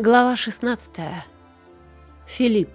Глава 16. Филипп.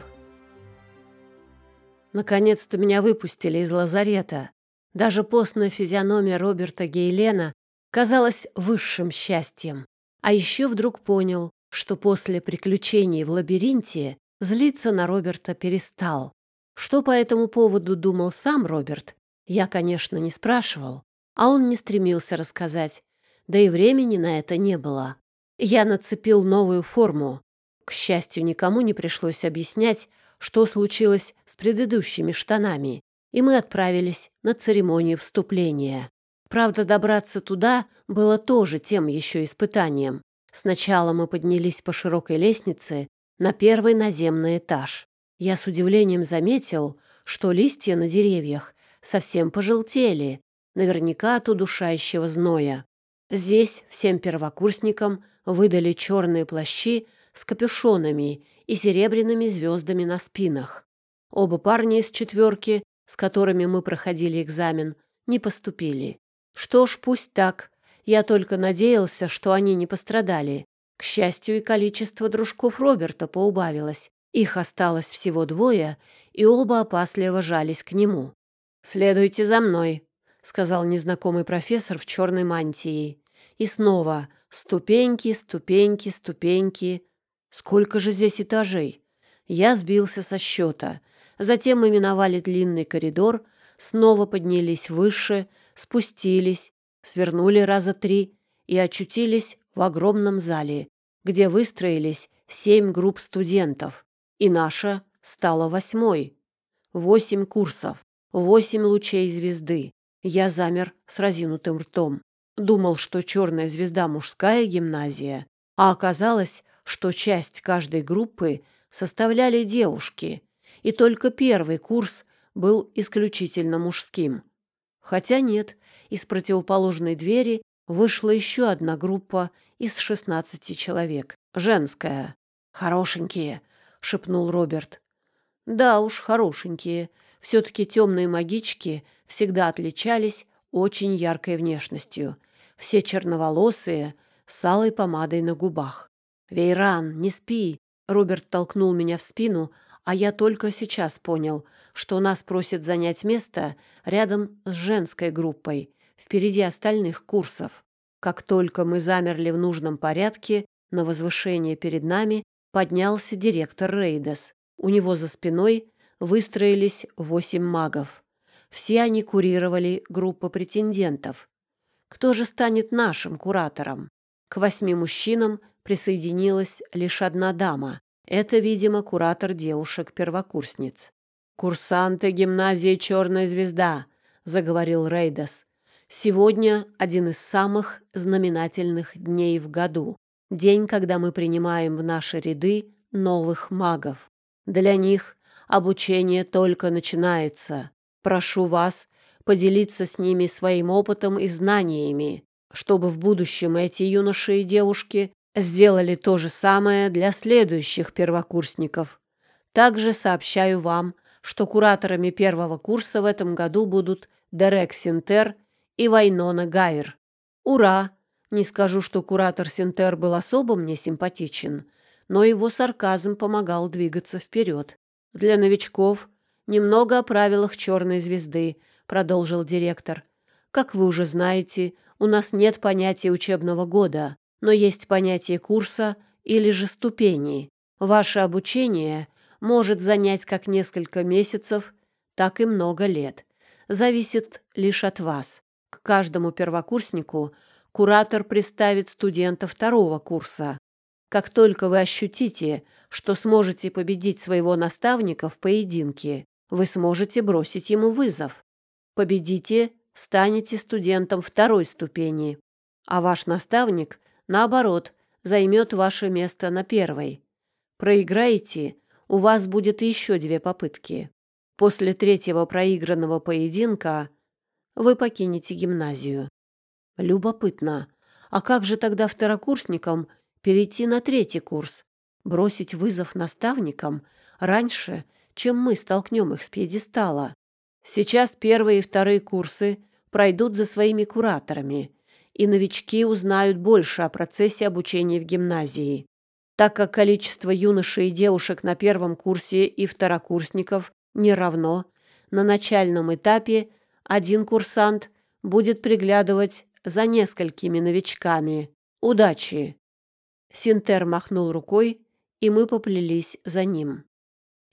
Наконец-то меня выпустили из лазарета. Даже постная физиономия Роберта Гейлена казалась высшим счастьем. А еще вдруг понял, что после приключений в лабиринте злиться на Роберта перестал. Что по этому поводу думал сам Роберт, я, конечно, не спрашивал, а он не стремился рассказать, да и времени на это не было. Я нацепил новую форму. К счастью, никому не пришлось объяснять, что случилось с предыдущими штанами, и мы отправились на церемонию вступления. Правда, добраться туда было тоже тем еще испытанием. Сначала мы поднялись по широкой лестнице на первый наземный этаж. Я с удивлением заметил, что листья на деревьях совсем пожелтели, наверняка от удушающего зноя. Здесь всем первокурсникам выдали черные плащи с капюшонами и серебряными звездами на спинах. Оба парня из четверки, с которыми мы проходили экзамен, не поступили. Что ж, пусть так. Я только надеялся, что они не пострадали. К счастью, и количество дружков Роберта поубавилось. Их осталось всего двое, и оба опасливо жались к нему. «Следуйте за мной», — сказал незнакомый профессор в черной мантии. И снова ступеньки, ступеньки, ступеньки. Сколько же здесь этажей? Я сбился со счета. Затем мы миновали длинный коридор, снова поднялись выше, спустились, свернули раза три и очутились в огромном зале, где выстроились семь групп студентов. И наша стала восьмой. Восемь курсов, восемь лучей звезды. Я замер с разинутым ртом. Думал, что черная звезда мужская гимназия, а оказалось, что часть каждой группы составляли девушки, и только первый курс был исключительно мужским. Хотя нет, из противоположной двери вышла еще одна группа из шестнадцати человек, женская. «Хорошенькие», — шепнул Роберт. «Да уж, хорошенькие. Все-таки темные магички всегда отличались очень яркой внешностью. Все черноволосые, с алой помадой на губах. «Вейран, не спи!» Роберт толкнул меня в спину, а я только сейчас понял, что нас просят занять место рядом с женской группой, впереди остальных курсов. Как только мы замерли в нужном порядке, на возвышение перед нами поднялся директор Рейдес. У него за спиной выстроились восемь магов. Все они курировали группу претендентов. Кто же станет нашим куратором? К восьми мужчинам присоединилась лишь одна дама. Это, видимо, куратор девушек-первокурсниц. «Курсанты гимназии «Черная звезда», — заговорил Рейдас. «Сегодня один из самых знаменательных дней в году. День, когда мы принимаем в наши ряды новых магов. Для них обучение только начинается. Прошу вас поделиться с ними своим опытом и знаниями, чтобы в будущем эти юноши и девушки сделали то же самое для следующих первокурсников. Также сообщаю вам, что кураторами первого курса в этом году будут Дерек Синтер и Вайнона Гайер. Ура! Не скажу, что куратор Синтер был особо мне симпатичен, но его сарказм помогал двигаться вперед. Для новичков Немного о правилах черной звезды, продолжил директор. Как вы уже знаете, у нас нет понятия учебного года, но есть понятие курса или же ступени. Ваше обучение может занять как несколько месяцев, так и много лет. Зависит лишь от вас. К каждому первокурснику куратор представит студента второго курса. Как только вы ощутите, что сможете победить своего наставника в поединке, вы сможете бросить ему вызов. Победите, станете студентом второй ступени, а ваш наставник, наоборот, займет ваше место на первой. Проиграете, у вас будет еще две попытки. После третьего проигранного поединка вы покинете гимназию. Любопытно, а как же тогда второкурсникам перейти на третий курс? Бросить вызов наставникам раньше, чем мы столкнем их с пьедестала. Сейчас первые и вторые курсы пройдут за своими кураторами, и новички узнают больше о процессе обучения в гимназии. так как количество юношей и девушек на первом курсе и второкурсников не равно, на начальном этапе один курсант будет приглядывать за несколькими новичками. Удачи!» Синтер махнул рукой, и мы поплелись за ним.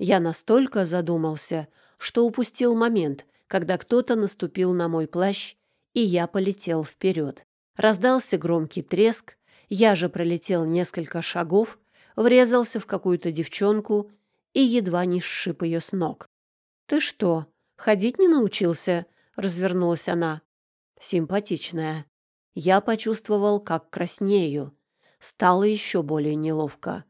Я настолько задумался, что упустил момент, когда кто-то наступил на мой плащ, и я полетел вперед. Раздался громкий треск, я же пролетел несколько шагов, врезался в какую-то девчонку и едва не сшиб ее с ног. «Ты что, ходить не научился?» — развернулась она. Симпатичная. Я почувствовал, как краснею. Стало еще более неловко.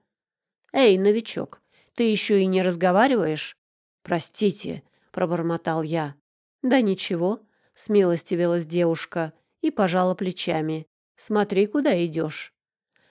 «Эй, новичок, ты еще и не разговариваешь?» «Простите», — пробормотал я. «Да ничего», — смилостивилась девушка и пожала плечами. «Смотри, куда идешь».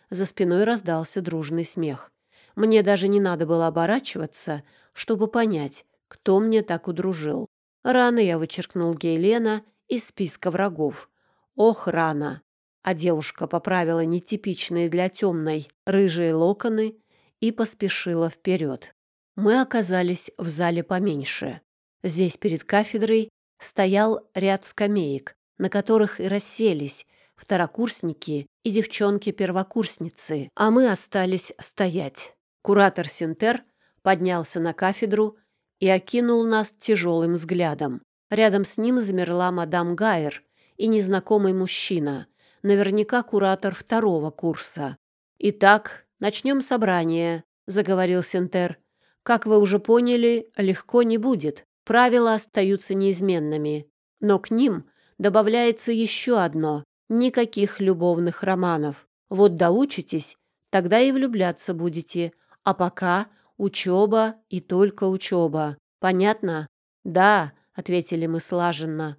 За спиной раздался дружный смех. Мне даже не надо было оборачиваться, чтобы понять, кто мне так удружил. Рано я вычеркнул Гейлена из списка врагов. Ох, рано! А девушка поправила нетипичные для темной рыжие локоны и поспешила вперед. Мы оказались в зале поменьше. Здесь перед кафедрой стоял ряд скамеек, на которых и расселись второкурсники и девчонки-первокурсницы, а мы остались стоять. Куратор Синтер поднялся на кафедру и окинул нас тяжелым взглядом. Рядом с ним замерла мадам Гайер и незнакомый мужчина, наверняка куратор второго курса. «Итак, начнем собрание», — заговорил Синтер. «Как вы уже поняли, легко не будет. Правила остаются неизменными. Но к ним добавляется еще одно — никаких любовных романов. Вот доучитесь, тогда и влюбляться будете. А пока учеба и только учеба. Понятно? Да, ответили мы слаженно.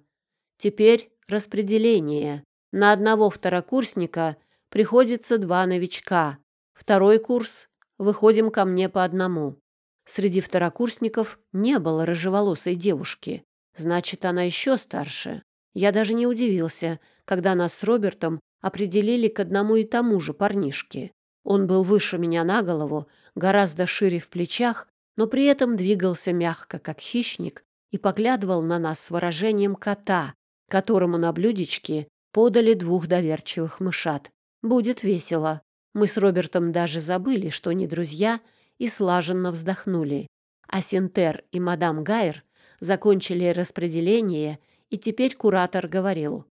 Теперь распределение. На одного второкурсника приходится два новичка. Второй курс выходим ко мне по одному. Среди второкурсников не было рыжеволосой девушки. Значит, она еще старше. Я даже не удивился, когда нас с Робертом определили к одному и тому же парнишке. Он был выше меня на голову, гораздо шире в плечах, но при этом двигался мягко, как хищник, и поглядывал на нас с выражением кота, которому на блюдечке подали двух доверчивых мышат. Будет весело. Мы с Робертом даже забыли, что не друзья, и слаженно вздохнули. А Синтер и мадам Гайер закончили распределение, и теперь куратор говорил.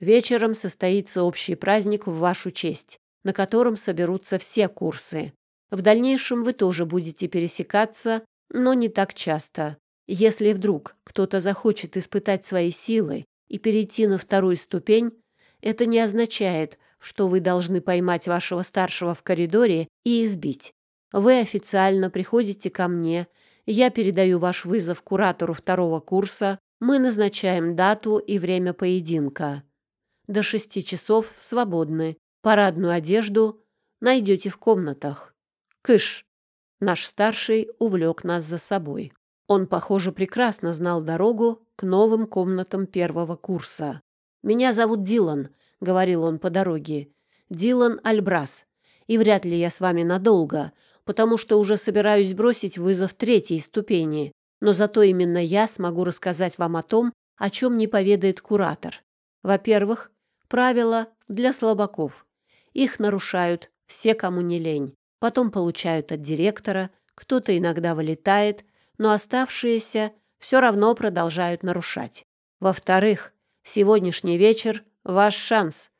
«Вечером состоится общий праздник в вашу честь, на котором соберутся все курсы. В дальнейшем вы тоже будете пересекаться, но не так часто. Если вдруг кто-то захочет испытать свои силы и перейти на вторую ступень, это не означает, что вы должны поймать вашего старшего в коридоре и избить. Вы официально приходите ко мне, я передаю ваш вызов куратору второго курса, мы назначаем дату и время поединка. До шести часов свободны. Парадную одежду найдете в комнатах. Кыш. Наш старший увлек нас за собой. Он, похоже, прекрасно знал дорогу к новым комнатам первого курса. «Меня зовут Дилан», — говорил он по дороге. «Дилан Альбрас. И вряд ли я с вами надолго, потому что уже собираюсь бросить вызов третьей ступени. Но зато именно я смогу рассказать вам о том, о чем не поведает куратор. Во-первых, правила для слабаков. Их нарушают все, кому не лень. Потом получают от директора, кто-то иногда вылетает — но оставшиеся все равно продолжают нарушать. Во-вторых, сегодняшний вечер — ваш шанс.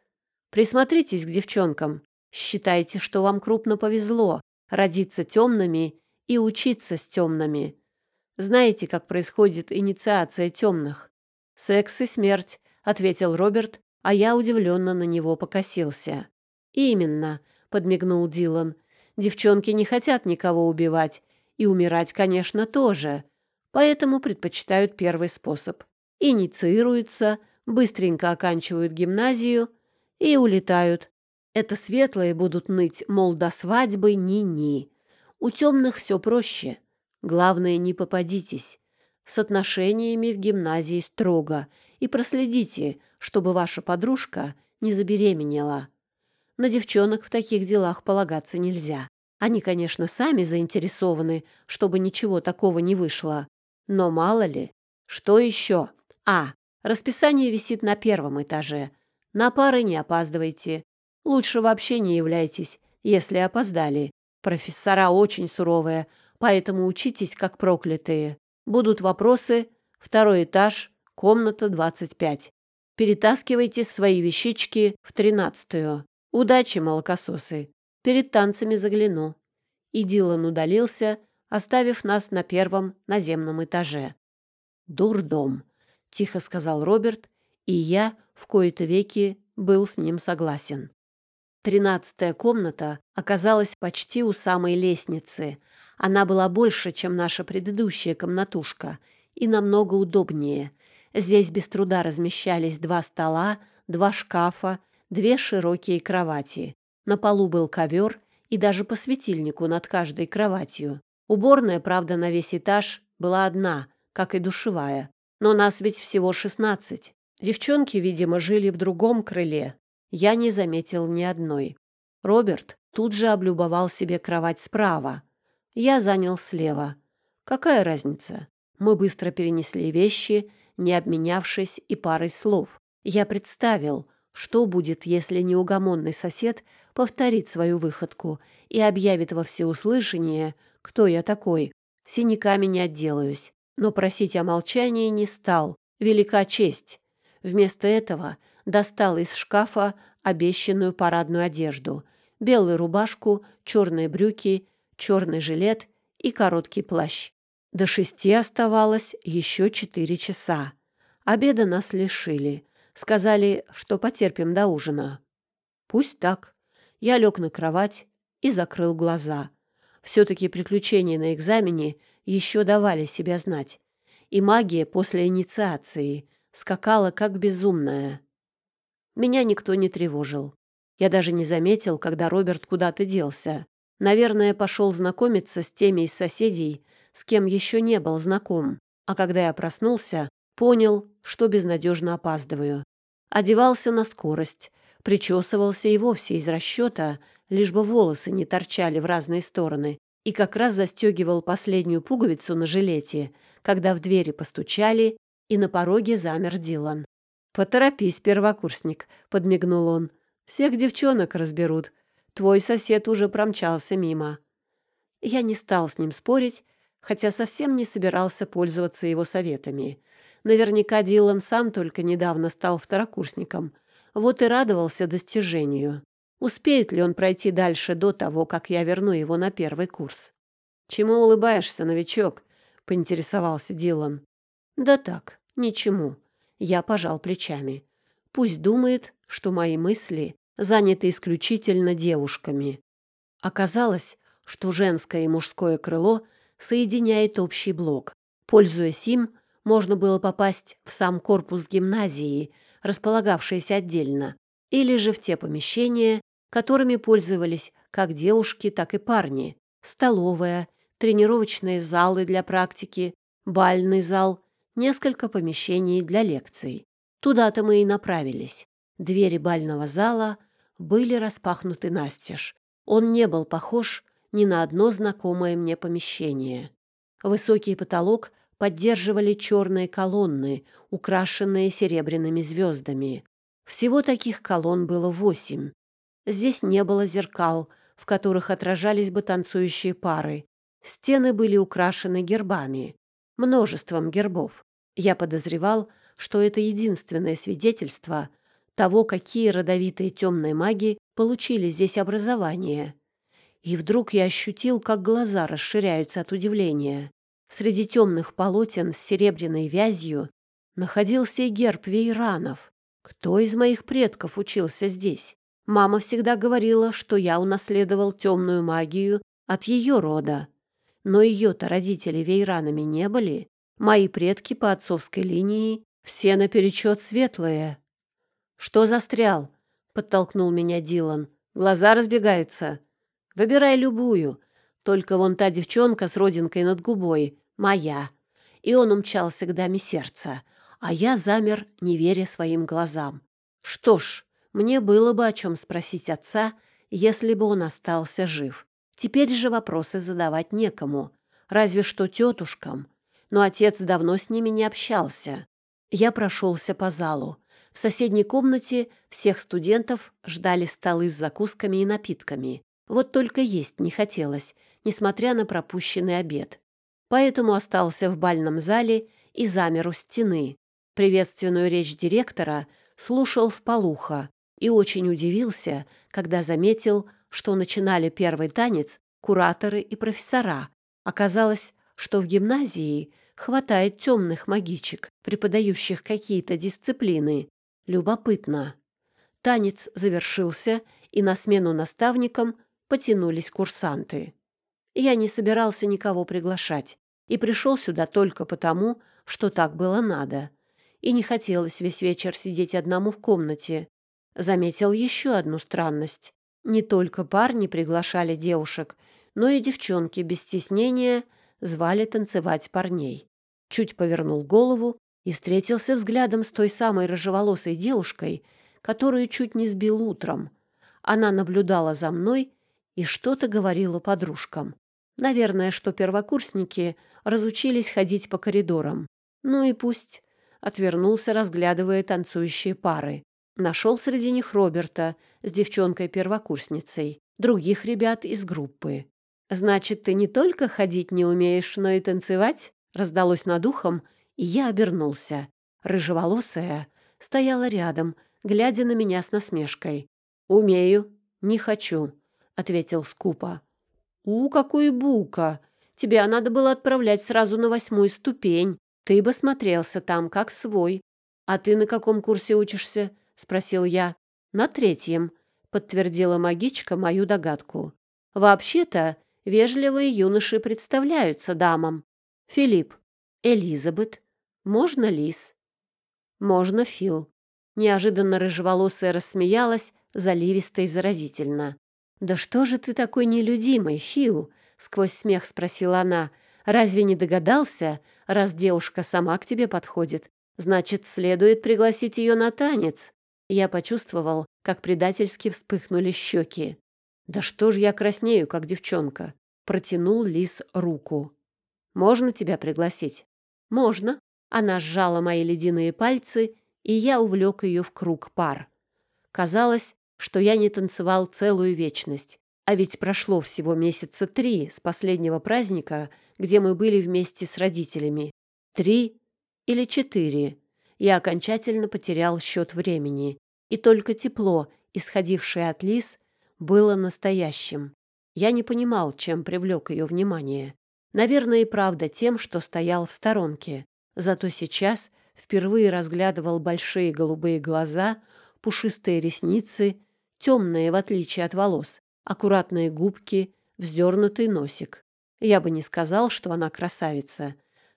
Присмотритесь к девчонкам. Считайте, что вам крупно повезло родиться темными и учиться с темными. Знаете, как происходит инициация темных? Секс и смерть, — ответил Роберт, а я удивленно на него покосился. «Именно», — подмигнул Дилан. «Девчонки не хотят никого убивать и умирать, конечно, тоже, поэтому предпочитают первый способ. Инициируются, быстренько оканчивают гимназию и улетают. Это светлые будут ныть, мол, до свадьбы ни-ни. У темных все проще. Главное, не попадитесь. С отношениями в гимназии строго. И проследите, чтобы ваша подружка не забеременела. На девчонок в таких делах полагаться нельзя. Они, конечно, сами заинтересованы, чтобы ничего такого не вышло. Но мало ли. Что еще? А. Расписание висит на первом этаже. На пары не опаздывайте. Лучше вообще не являйтесь, если опоздали. Профессора очень суровые, поэтому учитесь как проклятые. Будут вопросы. Второй этаж, комната 25. Перетаскивайте свои вещички в тринадцатую. Удачи, молокососы. Перед танцами загляну. И Дилан удалился, оставив нас на первом наземном этаже. «Дурдом», — тихо сказал Роберт, и я в кои-то веки был с ним согласен. Тринадцатая комната оказалась почти у самой лестницы. Она была больше, чем наша предыдущая комнатушка, и намного удобнее. Здесь без труда размещались два стола, два шкафа, две широкие кровати. На полу был ковер и даже по светильнику над каждой кроватью. Уборная, правда, на весь этаж была одна, как и душевая. Но нас ведь всего шестнадцать. Девчонки, видимо, жили в другом крыле, я не заметил ни одной. Роберт тут же облюбовал себе кровать справа. Я занял слева. Какая разница? Мы быстро перенесли вещи, не обменявшись и парой слов. Я представил, что будет, если неугомонный сосед повторит свою выходку и объявит во всеуслышание, кто я такой. Синяками не отделаюсь. Но просить о молчании не стал. Велика честь. Вместо этого достал из шкафа обещанную парадную одежду, белую рубашку, черные брюки, черный жилет и короткий плащ. До шести оставалось еще четыре часа. Обеда нас лишили. Сказали, что потерпим до ужина. Пусть так. Я лег на кровать и закрыл глаза. Все-таки приключения на экзамене еще давали себя знать. И магия после инициации скакала как безумная. Меня никто не тревожил. Я даже не заметил, когда Роберт куда-то делся. Наверное, пошел знакомиться с теми из соседей, с кем еще не был знаком. А когда я проснулся, понял, что безнадежно опаздываю. Одевался на скорость, причесывался и вовсе из расчета, лишь бы волосы не торчали в разные стороны, и как раз застегивал последнюю пуговицу на жилете, когда в двери постучали, и на пороге замер Дилан. «Поторопись, первокурсник», — подмигнул он. «Всех девчонок разберут. Твой сосед уже промчался мимо». Я не стал с ним спорить, хотя совсем не собирался пользоваться его советами. Наверняка Дилан сам только недавно стал второкурсником, вот и радовался достижению. Успеет ли он пройти дальше до того, как я верну его на первый курс? «Чему улыбаешься, новичок?» — поинтересовался Дилан. «Да так, ничему». Я пожал плечами. Пусть думает, что мои мысли заняты исключительно девушками. Оказалось, что женское и мужское крыло соединяет общий блок. Пользуясь им, можно было попасть в сам корпус гимназии, располагавшийся отдельно, или же в те помещения, которыми пользовались как девушки, так и парни. Столовая, тренировочные залы для практики, бальный зал несколько помещений для лекций. Туда-то мы и направились. Двери бального зала были распахнуты настежь. Он не был похож ни на одно знакомое мне помещение. Высокий потолок поддерживали черные колонны, украшенные серебряными звездами. Всего таких колонн было восемь. Здесь не было зеркал, в которых отражались бы танцующие пары. Стены были украшены гербами множеством гербов. Я подозревал, что это единственное свидетельство того, какие родовитые темные маги получили здесь образование. И вдруг я ощутил, как глаза расширяются от удивления. Среди темных полотен с серебряной вязью находился и герб вейранов. Кто из моих предков учился здесь? Мама всегда говорила, что я унаследовал темную магию от ее рода. Но ее-то родители вейранами не были. Мои предки по отцовской линии все наперечет светлые. «Что застрял?» — подтолкнул меня Дилан. «Глаза разбегаются. Выбирай любую. Только вон та девчонка с родинкой над губой. Моя». И он умчался к даме сердца, а я замер, не веря своим глазам. Что ж, мне было бы о чем спросить отца, если бы он остался жив. Теперь же вопросы задавать некому, разве что тетушкам. Но отец давно с ними не общался. Я прошелся по залу. В соседней комнате всех студентов ждали столы с закусками и напитками. Вот только есть не хотелось, несмотря на пропущенный обед. Поэтому остался в бальном зале и замер у стены. Приветственную речь директора слушал в полухо и очень удивился, когда заметил, что начинали первый танец кураторы и профессора. Оказалось, что в гимназии хватает темных магичек, преподающих какие-то дисциплины. Любопытно. Танец завершился, и на смену наставникам потянулись курсанты. Я не собирался никого приглашать и пришел сюда только потому, что так было надо. И не хотелось весь вечер сидеть одному в комнате. Заметил еще одну странность. Не только парни приглашали девушек, но и девчонки без стеснения звали танцевать парней. Чуть повернул голову и встретился взглядом с той самой рыжеволосой девушкой, которую чуть не сбил утром. Она наблюдала за мной и что-то говорила подружкам. Наверное, что первокурсники разучились ходить по коридорам. Ну и пусть. Отвернулся, разглядывая танцующие пары. Нашел среди них Роберта с девчонкой-первокурсницей, других ребят из группы. «Значит, ты не только ходить не умеешь, но и танцевать?» Раздалось над ухом, и я обернулся. Рыжеволосая стояла рядом, глядя на меня с насмешкой. «Умею, не хочу», — ответил скупо. «У, какой бука! Тебя надо было отправлять сразу на восьмую ступень. Ты бы смотрелся там, как свой. А ты на каком курсе учишься?» — спросил я. «На третьем», — подтвердила магичка мою догадку. «Вообще-то вежливые юноши представляются дамам. Филипп, Элизабет, можно Лис?» «Можно Фил». Неожиданно рыжеволосая рассмеялась, заливисто и заразительно. «Да что же ты такой нелюдимый, Фил?» — сквозь смех спросила она. «Разве не догадался, раз девушка сама к тебе подходит? Значит, следует пригласить ее на танец». Я почувствовал, как предательски вспыхнули щеки. «Да что ж я краснею, как девчонка?» Протянул Лис руку. «Можно тебя пригласить?» «Можно». Она сжала мои ледяные пальцы, и я увлек ее в круг пар. Казалось, что я не танцевал целую вечность. А ведь прошло всего месяца три с последнего праздника, где мы были вместе с родителями. Три или четыре. Я окончательно потерял счет времени. И только тепло, исходившее от Лис, было настоящим. Я не понимал, чем привлек ее внимание. Наверное, и правда тем, что стоял в сторонке. Зато сейчас впервые разглядывал большие голубые глаза, пушистые ресницы темные, в отличие от волос, аккуратные губки, вздернутый носик. Я бы не сказал, что она красавица.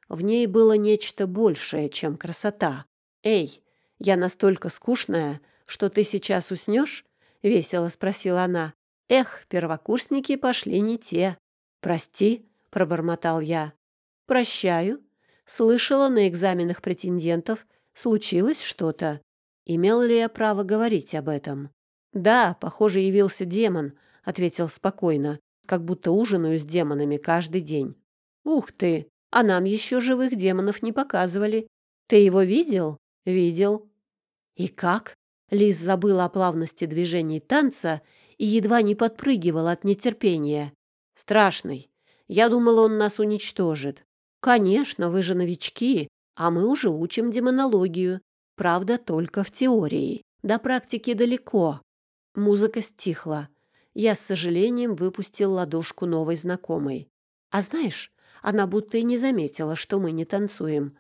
В ней было нечто большее, чем красота. «Эй, я настолько скучная, что ты сейчас уснешь?» — весело спросила она. «Эх, первокурсники пошли не те». «Прости», — пробормотал я. «Прощаю. Слышала на экзаменах претендентов, случилось что-то. Имел ли я право говорить об этом?» «Да, похоже, явился демон», — ответил спокойно, как будто ужинаю с демонами каждый день. «Ух ты! А нам еще живых демонов не показывали. Ты его видел?» «Видел». «И как?» Лиз забыла о плавности движений танца и едва не подпрыгивала от нетерпения. «Страшный. Я думала, он нас уничтожит». «Конечно, вы же новички, а мы уже учим демонологию. Правда, только в теории. До практики далеко. Музыка стихла. Я с сожалением выпустил ладошку новой знакомой. А знаешь, она будто и не заметила, что мы не танцуем.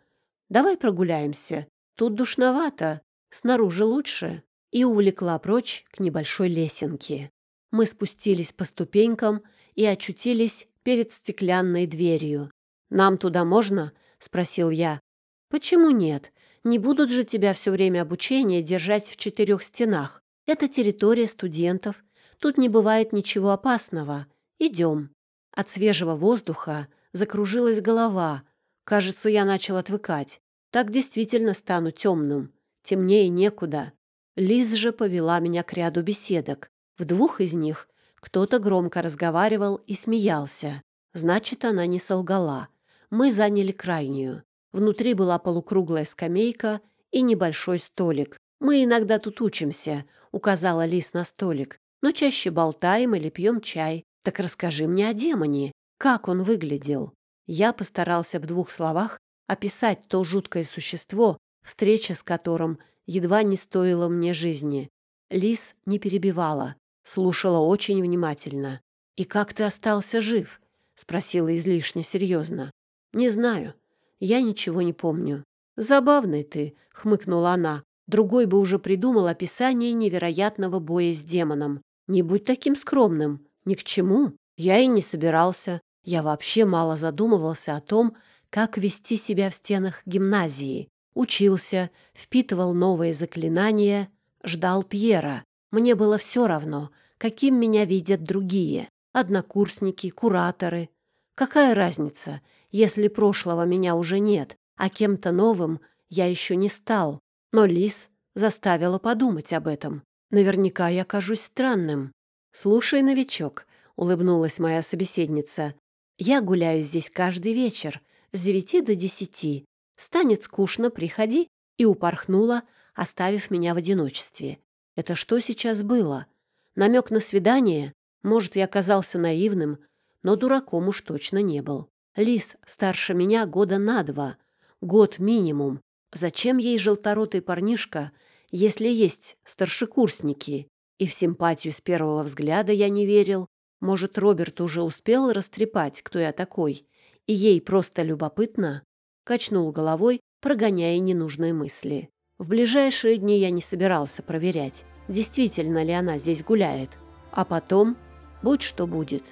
Давай прогуляемся. Тут душновато, снаружи лучше. И увлекла прочь к небольшой лесенке. Мы спустились по ступенькам и очутились перед стеклянной дверью. «Нам туда можно?» — спросил я. «Почему нет? Не будут же тебя все время обучения держать в четырех стенах. Это территория студентов. Тут не бывает ничего опасного. Идем. От свежего воздуха закружилась голова. Кажется, я начал отвыкать. Так действительно стану темным. Темнее некуда. Лиз же повела меня к ряду беседок. В двух из них Кто-то громко разговаривал и смеялся. Значит, она не солгала. Мы заняли крайнюю. Внутри была полукруглая скамейка и небольшой столик. «Мы иногда тут учимся», — указала Лис на столик. «Но чаще болтаем или пьем чай. Так расскажи мне о демоне. Как он выглядел?» Я постарался в двух словах описать то жуткое существо, встреча с которым едва не стоила мне жизни. Лис не перебивала, слушала очень внимательно. «И как ты остался жив?» — спросила излишне серьезно. «Не знаю. Я ничего не помню». «Забавный ты», — хмыкнула она. Другой бы уже придумал описание невероятного боя с демоном. «Не будь таким скромным. Ни к чему. Я и не собирался. Я вообще мало задумывался о том, как вести себя в стенах гимназии. Учился, впитывал новые заклинания, ждал Пьера. Мне было все равно, каким меня видят другие. Однокурсники, кураторы. Какая разница, если прошлого меня уже нет, а кем-то новым я еще не стал? Но Лис заставила подумать об этом. Наверняка я кажусь странным. «Слушай, новичок», — улыбнулась моя собеседница, «я гуляю здесь каждый вечер, с девяти до десяти. Станет скучно, приходи». И упорхнула, оставив меня в одиночестве. Это что сейчас было? Намек на свидание? Может, я оказался наивным, но дураком уж точно не был. Лис старше меня года на два. Год минимум. Зачем ей желторотый парнишка, если есть старшекурсники? И в симпатию с первого взгляда я не верил. Может, Роберт уже успел растрепать, кто я такой, и ей просто любопытно? Качнул головой, прогоняя ненужные мысли. В ближайшие дни я не собирался проверять, действительно ли она здесь гуляет. А потом, будь что будет.